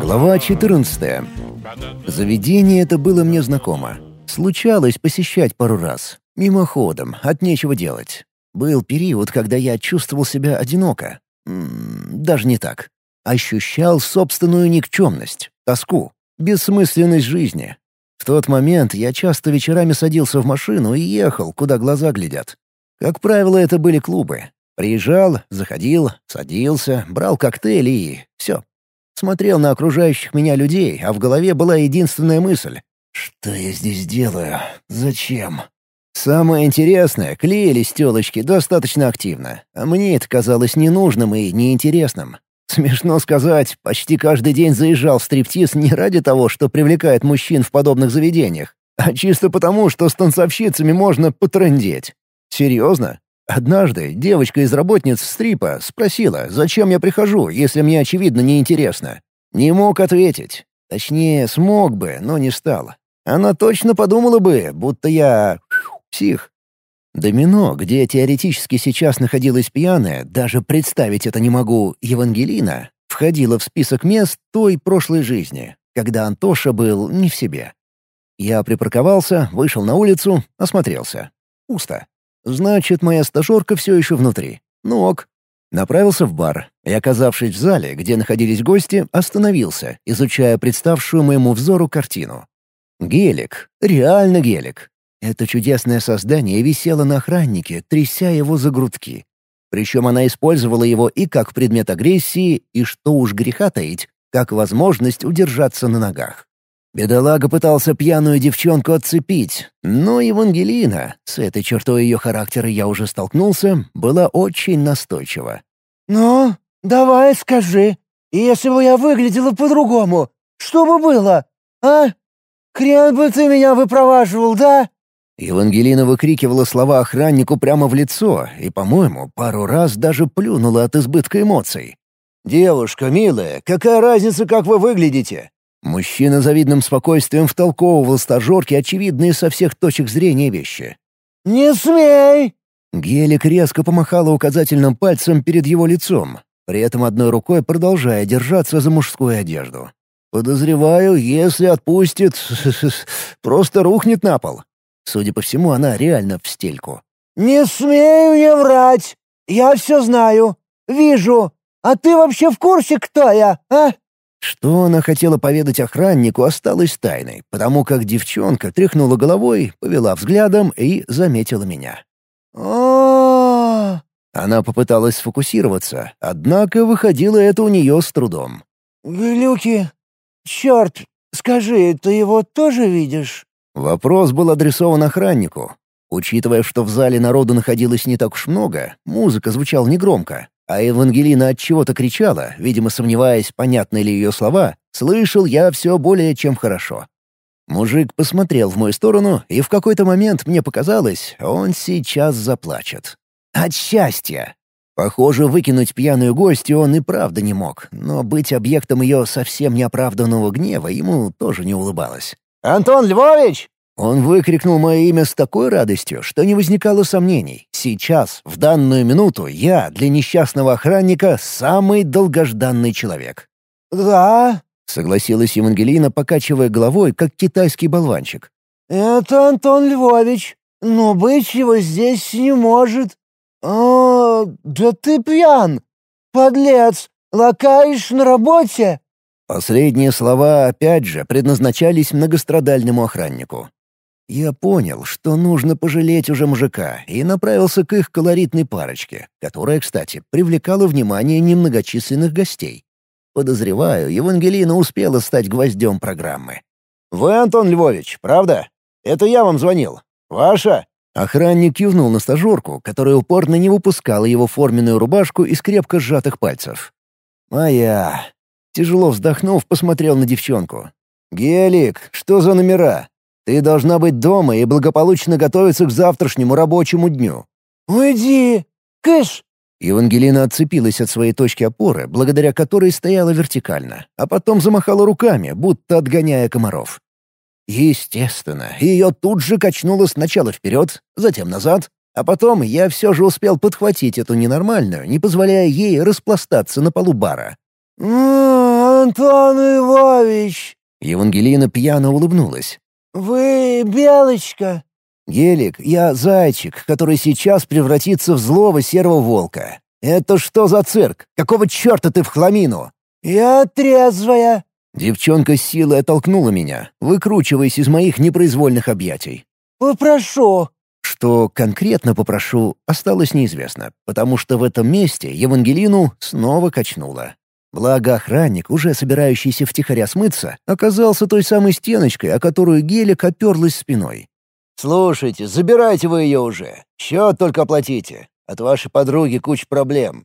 Глава 14. Заведение это было мне знакомо. Случалось посещать пару раз. Мимоходом, от нечего делать. Был период, когда я чувствовал себя одиноко. Даже не так. Ощущал собственную никчемность, тоску, бессмысленность жизни. В тот момент я часто вечерами садился в машину и ехал, куда глаза глядят. Как правило, это были клубы. Приезжал, заходил, садился, брал коктейли и все. Смотрел на окружающих меня людей, а в голове была единственная мысль. «Что я здесь делаю? Зачем?» Самое интересное, клеились телочки достаточно активно, а мне это казалось ненужным и неинтересным. Смешно сказать, почти каждый день заезжал в стриптиз не ради того, что привлекает мужчин в подобных заведениях, а чисто потому, что с танцовщицами можно потрындеть. Серьезно? Однажды девочка из работниц стрипа спросила, зачем я прихожу, если мне очевидно неинтересно. Не мог ответить. Точнее, смог бы, но не стал. Она точно подумала бы, будто я... псих. Домино, где теоретически сейчас находилась пьяная, даже представить это не могу, Евангелина, входила в список мест той прошлой жизни, когда Антоша был не в себе. Я припарковался, вышел на улицу, осмотрелся. Пусто. Значит, моя стажерка все еще внутри. Ну ок. Направился в бар и, оказавшись в зале, где находились гости, остановился, изучая представшую моему взору картину. Гелик. Реально гелик. Это чудесное создание висело на охраннике, тряся его за грудки. Причем она использовала его и как предмет агрессии, и, что уж греха таить, как возможность удержаться на ногах. Бедолага пытался пьяную девчонку отцепить, но Евангелина, с этой чертой ее характера я уже столкнулся, была очень настойчива. «Ну, давай скажи, если бы я выглядела по-другому, что бы было, а? Хрен бы ты меня выпроваживал, да?» Евангелина выкрикивала слова охраннику прямо в лицо и, по-моему, пару раз даже плюнула от избытка эмоций. «Девушка, милая, какая разница, как вы выглядите? Мужчина завидным спокойствием втолковывал стажерке очевидные со всех точек зрения вещи. «Не смей!» Гелик резко помахала указательным пальцем перед его лицом, при этом одной рукой продолжая держаться за мужскую одежду. «Подозреваю, если отпустит, просто рухнет на пол». Судя по всему, она реально в стельку. «Не смею мне врать! Я все знаю, вижу. А ты вообще в курсе, кто я, а?» Что она хотела поведать охраннику, осталось тайной, потому как девчонка тряхнула головой, повела взглядом и заметила меня. о Она попыталась сфокусироваться, однако выходило это у нее с трудом. «Глюки, черт, скажи, ты его тоже видишь?» Вопрос был адресован охраннику. Учитывая, что в зале народу находилось не так уж много, музыка звучала негромко, а Евангелина от чего-то кричала, видимо, сомневаясь, понятны ли ее слова, слышал я все более чем хорошо. Мужик посмотрел в мою сторону, и в какой-то момент мне показалось, он сейчас заплачет. От счастья! Похоже, выкинуть пьяную гостью он и правда не мог, но быть объектом ее совсем неоправданного гнева ему тоже не улыбалось. «Антон Львович!» Он выкрикнул мое имя с такой радостью, что не возникало сомнений. Сейчас, в данную минуту, я для несчастного охранника самый долгожданный человек. «Да», — согласилась Евангелина, покачивая головой, как китайский болванчик. «Это Антон Львович, но быть его здесь не может. А, да ты пьян, подлец, лакаешь на работе». Последние слова, опять же, предназначались многострадальному охраннику. Я понял, что нужно пожалеть уже мужика, и направился к их колоритной парочке, которая, кстати, привлекала внимание немногочисленных гостей. Подозреваю, Евангелина успела стать гвоздем программы. «Вы Антон Львович, правда? Это я вам звонил. Ваша?» Охранник кивнул на стажерку, которая упорно не выпускала его форменную рубашку из крепко сжатых пальцев. «Моя». Тяжело вздохнув, посмотрел на девчонку. «Гелик, что за номера? Ты должна быть дома и благополучно готовиться к завтрашнему рабочему дню». «Уйди! Кыш!» Евангелина отцепилась от своей точки опоры, благодаря которой стояла вертикально, а потом замахала руками, будто отгоняя комаров. Естественно, ее тут же качнуло сначала вперед, затем назад, а потом я все же успел подхватить эту ненормальную, не позволяя ей распластаться на полу бара. «Антон Львович!» Евангелина пьяно улыбнулась. «Вы белочка?» «Гелик, я зайчик, который сейчас превратится в злого серого волка. Это что за цирк? Какого черта ты в хламину?» «Я трезвая». Девчонка с силой оттолкнула меня, выкручиваясь из моих непроизвольных объятий. «Попрошу». Что конкретно попрошу, осталось неизвестно, потому что в этом месте Евангелину снова качнуло. Благо охранник, уже собирающийся втихаря смыться, оказался той самой стеночкой, о которую Гелик оперлась спиной. «Слушайте, забирайте вы ее уже. Счет только оплатите. От вашей подруги куча проблем».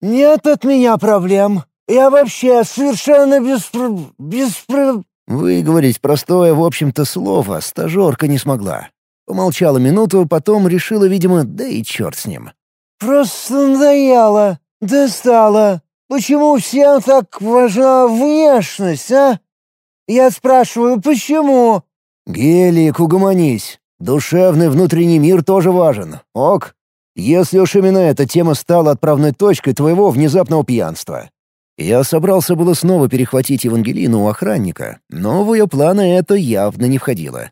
«Нет от меня проблем. Я вообще совершенно без... без... Выговорить простое, в общем-то, слово стажерка не смогла. Помолчала минуту, потом решила, видимо, да и черт с ним. «Просто надоело. Достала. Почему всем так важна внешность, а? Я спрашиваю, почему?» «Гелик, угомонись. Душевный внутренний мир тоже важен. Ок? Если уж именно эта тема стала отправной точкой твоего внезапного пьянства. Я собрался было снова перехватить Евангелину у охранника, но в ее планы это явно не входило.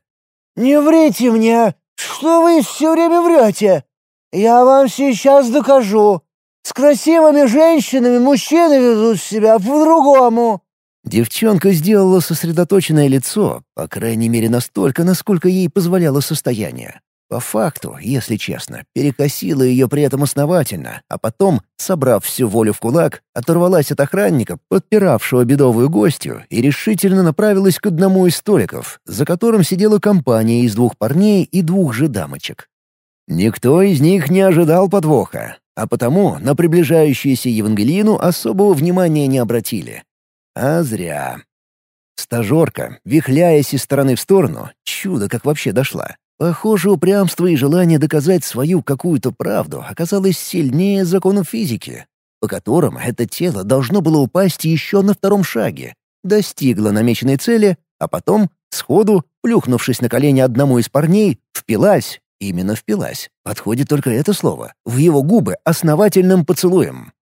«Не врите мне! Что вы все время врете? Я вам сейчас докажу. С красивыми женщинами мужчины ведут себя по-другому». Девчонка сделала сосредоточенное лицо, по крайней мере настолько, насколько ей позволяло состояние. По факту, если честно, перекосила ее при этом основательно, а потом, собрав всю волю в кулак, оторвалась от охранника, подпиравшего бедовую гостью, и решительно направилась к одному из столиков, за которым сидела компания из двух парней и двух же дамочек. Никто из них не ожидал подвоха, а потому на приближающуюся Евангелину особого внимания не обратили. А зря. Стажерка, вихляясь из стороны в сторону, чудо как вообще дошла. Похоже, упрямство и желание доказать свою какую-то правду оказалось сильнее законов физики, по которым это тело должно было упасть еще на втором шаге. Достигло намеченной цели, а потом, сходу, плюхнувшись на колени одному из парней, впилась, именно впилась, подходит только это слово, в его губы основательным поцелуем.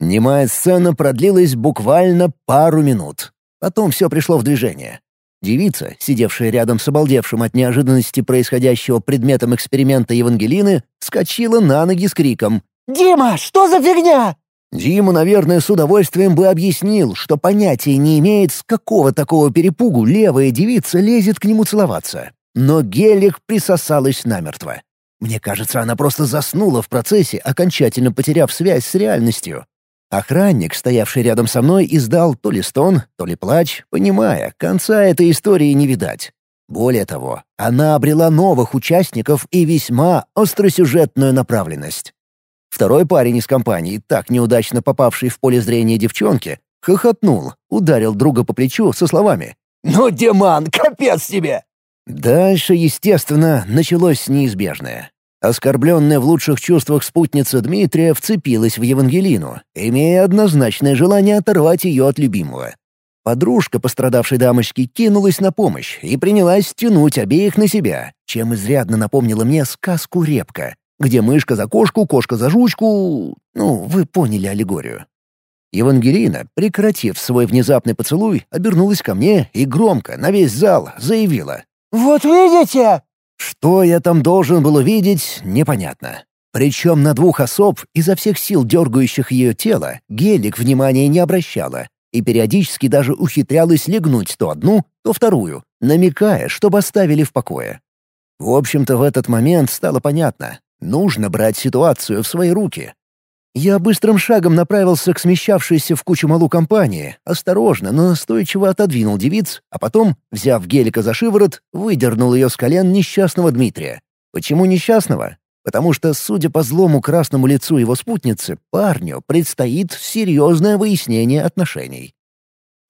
Немая сцена продлилась буквально пару минут. Потом все пришло в движение. Девица, сидевшая рядом с обалдевшим от неожиданности происходящего предметом эксперимента Евангелины, скочила на ноги с криком «Дима, что за фигня?» Дима, наверное, с удовольствием бы объяснил, что понятия не имеет, с какого такого перепугу левая девица лезет к нему целоваться. Но Гелик присосалась намертво. Мне кажется, она просто заснула в процессе, окончательно потеряв связь с реальностью. Охранник, стоявший рядом со мной, издал то ли стон, то ли плач, понимая, конца этой истории не видать. Более того, она обрела новых участников и весьма остросюжетную направленность. Второй парень из компании, так неудачно попавший в поле зрения девчонки, хохотнул, ударил друга по плечу со словами «Ну, Диман, капец тебе!» Дальше, естественно, началось неизбежное. Оскорбленная в лучших чувствах спутница Дмитрия вцепилась в Евангелину, имея однозначное желание оторвать ее от любимого. Подружка пострадавшей дамочки кинулась на помощь и принялась тянуть обеих на себя, чем изрядно напомнила мне сказку «Репка», где мышка за кошку, кошка за жучку... Ну, вы поняли аллегорию. Евангелина, прекратив свой внезапный поцелуй, обернулась ко мне и громко, на весь зал, заявила. «Вот видите, что я там должен был увидеть, непонятно. Причем на двух особ, изо всех сил дергающих ее тело, гелик внимания не обращала и периодически даже ухитрялась легнуть то одну, то вторую, намекая, чтобы оставили в покое. В общем-то, в этот момент стало понятно — нужно брать ситуацию в свои руки. Я быстрым шагом направился к смещавшейся в кучу малу компании, осторожно, но настойчиво отодвинул девиц, а потом, взяв гелика за шиворот, выдернул ее с колен несчастного Дмитрия. Почему несчастного? Потому что, судя по злому красному лицу его спутницы, парню предстоит серьезное выяснение отношений.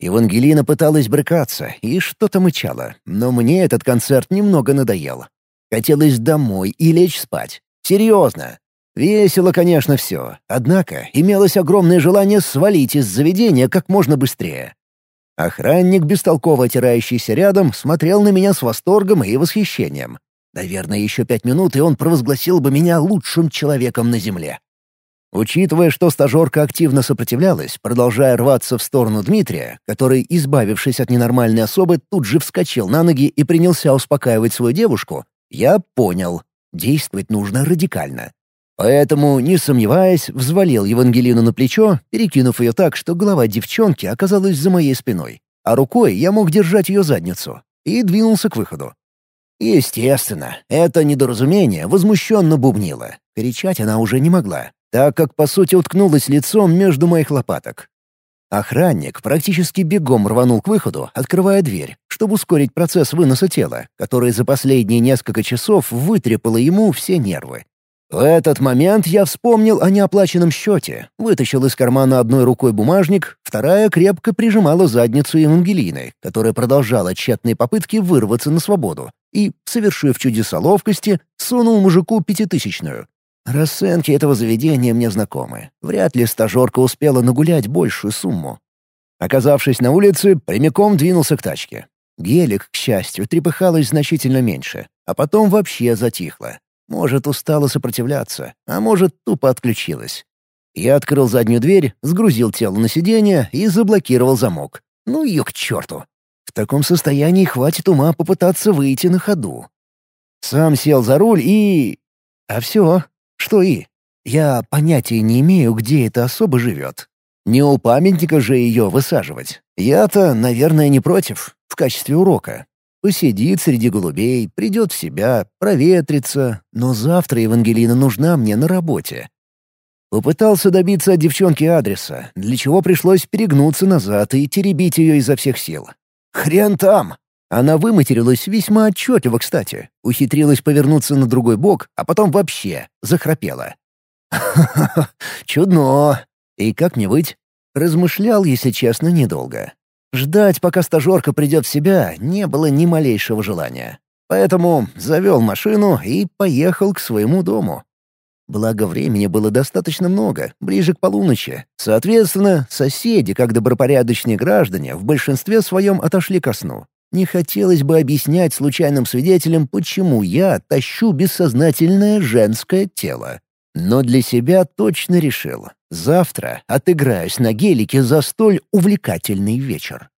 Евангелина пыталась брыкаться и что-то мычала, но мне этот концерт немного надоел. Хотелось домой и лечь спать. Серьезно. Весело, конечно, все, однако имелось огромное желание свалить из заведения как можно быстрее. Охранник, бестолково отирающийся рядом, смотрел на меня с восторгом и восхищением. Наверное, еще пять минут, и он провозгласил бы меня лучшим человеком на Земле. Учитывая, что стажерка активно сопротивлялась, продолжая рваться в сторону Дмитрия, который, избавившись от ненормальной особы, тут же вскочил на ноги и принялся успокаивать свою девушку, я понял — действовать нужно радикально. Поэтому, не сомневаясь, взвалил Евангелину на плечо, перекинув ее так, что голова девчонки оказалась за моей спиной, а рукой я мог держать ее задницу, и двинулся к выходу. Естественно, это недоразумение возмущенно бубнило. Кричать она уже не могла, так как, по сути, уткнулась лицом между моих лопаток. Охранник практически бегом рванул к выходу, открывая дверь, чтобы ускорить процесс выноса тела, который за последние несколько часов вытрепало ему все нервы. В этот момент я вспомнил о неоплаченном счете, вытащил из кармана одной рукой бумажник, вторая крепко прижимала задницу Евангелины, которая продолжала тщетные попытки вырваться на свободу, и, совершив чудеса ловкости, сунул мужику пятитысячную. Расценки этого заведения мне знакомы. Вряд ли стажерка успела нагулять большую сумму. Оказавшись на улице, прямиком двинулся к тачке. Гелик, к счастью, трепыхалось значительно меньше, а потом вообще затихло. Может, устала сопротивляться, а может, тупо отключилась. Я открыл заднюю дверь, сгрузил тело на сиденье и заблокировал замок. Ну ее к черту. В таком состоянии хватит ума попытаться выйти на ходу. Сам сел за руль и... А все. Что и? Я понятия не имею, где эта особа живет. Не у памятника же ее высаживать. Я-то, наверное, не против, в качестве урока. Посидит среди голубей, придет в себя, проветрится, но завтра Евангелина нужна мне на работе. Попытался добиться от девчонки адреса, для чего пришлось перегнуться назад и теребить ее изо всех сил. Хрен там! Она выматерилась весьма отчетливо, кстати. Ухитрилась повернуться на другой бок, а потом вообще захрапела. «Ха-ха-ха, чудно! И как мне быть?» Размышлял, если честно, недолго. Ждать, пока стажерка придет в себя, не было ни малейшего желания. Поэтому завел машину и поехал к своему дому. Благо времени было достаточно много, ближе к полуночи. Соответственно, соседи, как добропорядочные граждане, в большинстве своем отошли ко сну. Не хотелось бы объяснять случайным свидетелям, почему я тащу бессознательное женское тело. Но для себя точно решил. Завтра отыграюсь на гелике за столь увлекательный вечер.